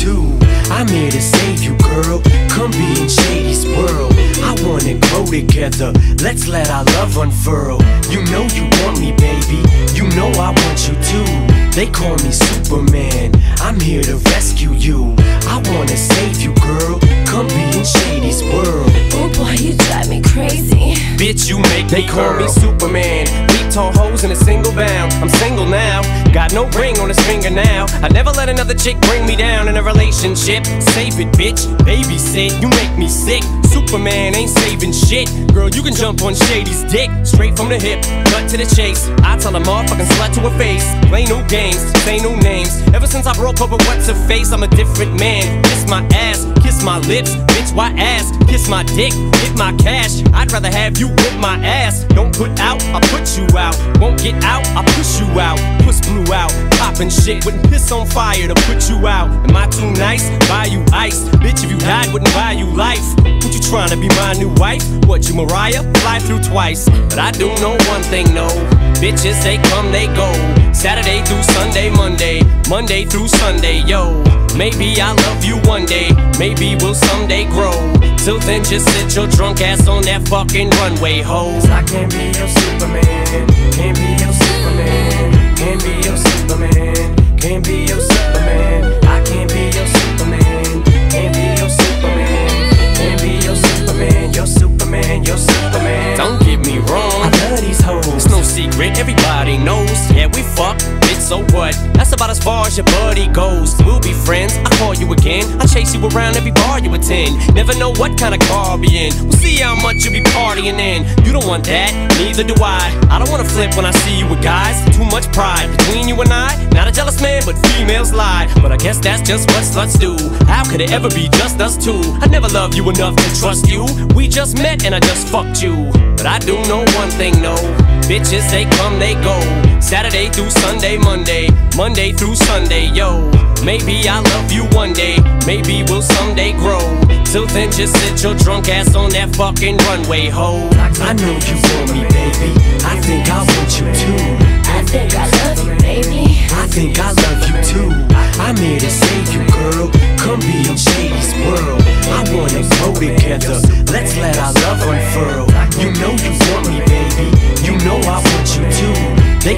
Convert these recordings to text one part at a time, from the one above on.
too. I'm here to save you, girl. Come be in Shady's world. I wanna grow together. Let's let our love unfurl. You know you want me, baby. You know I want you too. They call me Superman. I'm here to rescue you. I wanna save you, girl. Come be in Shady's world. Oh boy, you drive me crazy. Bitch, you make They me call me Superman. Beat tall hoes in a single bound. I'm single now. Got no ring on his finger now. I never let another chick bring me down in a relationship. Save it, bitch. Babysit. You make me sick. Superman ain't saving shit. Girl, you can jump on Shady's dick. Straight from the hip, cut to the chase. I tell a motherfucking slut to her face. Play no games, say no names. Ever since I broke up with what's her face, I'm a different man. Kiss my ass, kiss my lips. Bitch, why ass? Kiss my dick, hit my cash. I'd rather have you whip my ass. Don't put out, I put you out. Won't get out, I push you out. Puss blew out, popping shit. Wouldn't piss on fire to put you out. Am I too nice? Buy you ice. Bitch, if you died, wouldn't buy you life. What you trying to be my new wife? What you Mariah? Fly through twice. But I do know one thing, no. Bitches, they come, they go. Saturday through Sunday, Monday. Monday through Sunday, yo. Maybe I'll love you one day. Maybe we'll someday grow. Till then, just sit your drunk ass on that fucking runway, ho. I can't be your Superman. Can't be your Superman. Can't be your Superman. Can't be secret, everybody knows. Yeah, we fuck, bitch, so what? That's about as far as your buddy goes. We'll be friends, I call you again. I chase you around every bar you attend. Never know what kind of car I'll be in. We'll see how much you'll be partying in. You don't want that, neither do I. I don't wanna flip when I see you with guys. Too much pride between you and I. Not a jealous man, but females lie. But I guess that's just what sluts do. How could it ever be just us two? I never loved you enough to trust you. We just met and I just fucked you. But I do know one thing, no. Bitches, they come, they go. Saturday through Sunday, Monday. Monday through Sunday, yo. Maybe I'll love you one day. Maybe we'll someday grow. Till then, just sit your drunk ass on that fucking runway, ho. I know you want me, baby.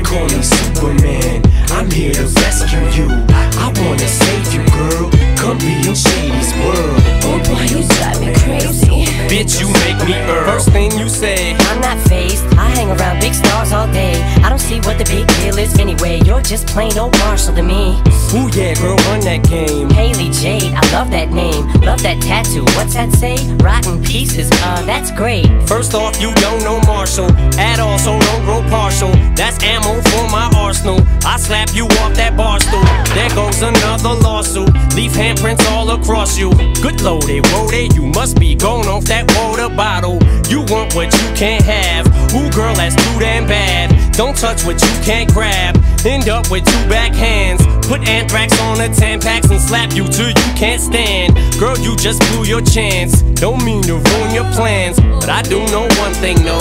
They call me Superman. I'm here to rescue you. I wanna save you, girl. Come be in Shady's world. Oh boy, you drive me crazy. Bitch, you make me Earl. First thing you say, I'm not phased. I hang around big stars all day. I don't see what the big deal is anyway. Just plain old Marshall to me. ooh yeah, girl, run that game. Hailie Jade, I love that name. Love that tattoo. What's that say? Rotten pieces. Uh, that's great. First off, you don't know Marshall at all, so don't grow partial. That's ammo for my arsenal. I slap you off that bar stool. There goes another lawsuit. Leave handprints all across you. Good loaded, loaded. You must be going off that water bottle. You want what you can't have. Ooh, girl, that's too damn bad. Don't touch what you can't grab. End up with two back hands. Put anthrax on the Tampax and slap you till you can't stand. Girl, you just blew your chance. Don't mean to ruin your plans, but I do know one thing, no.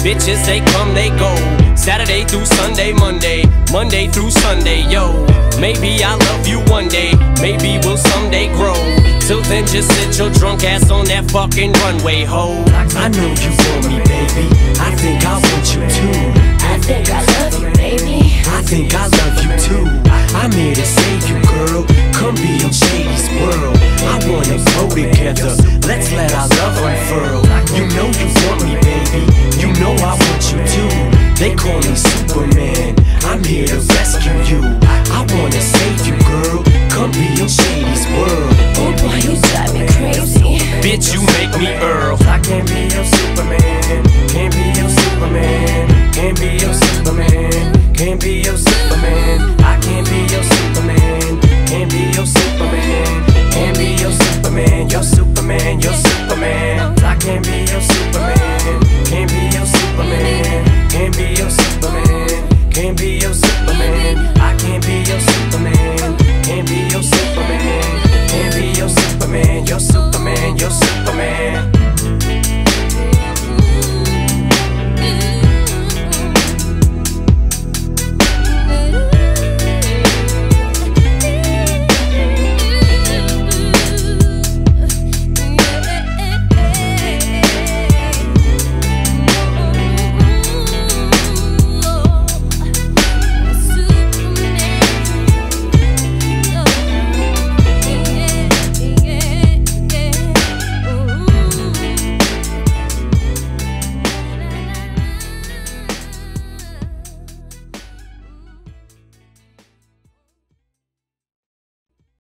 Bitches, they come, they go. Saturday through Sunday, Monday. Monday through Sunday, yo. Maybe I'll love you one day. Maybe we'll someday grow. Till then, just sit your drunk ass on that fucking runway, ho. I know you want me, baby. I think I want together. Let's let our love unfurl. You know you want me, baby. You know I want you too. They call me Superman. I'm here to rescue you. I wanna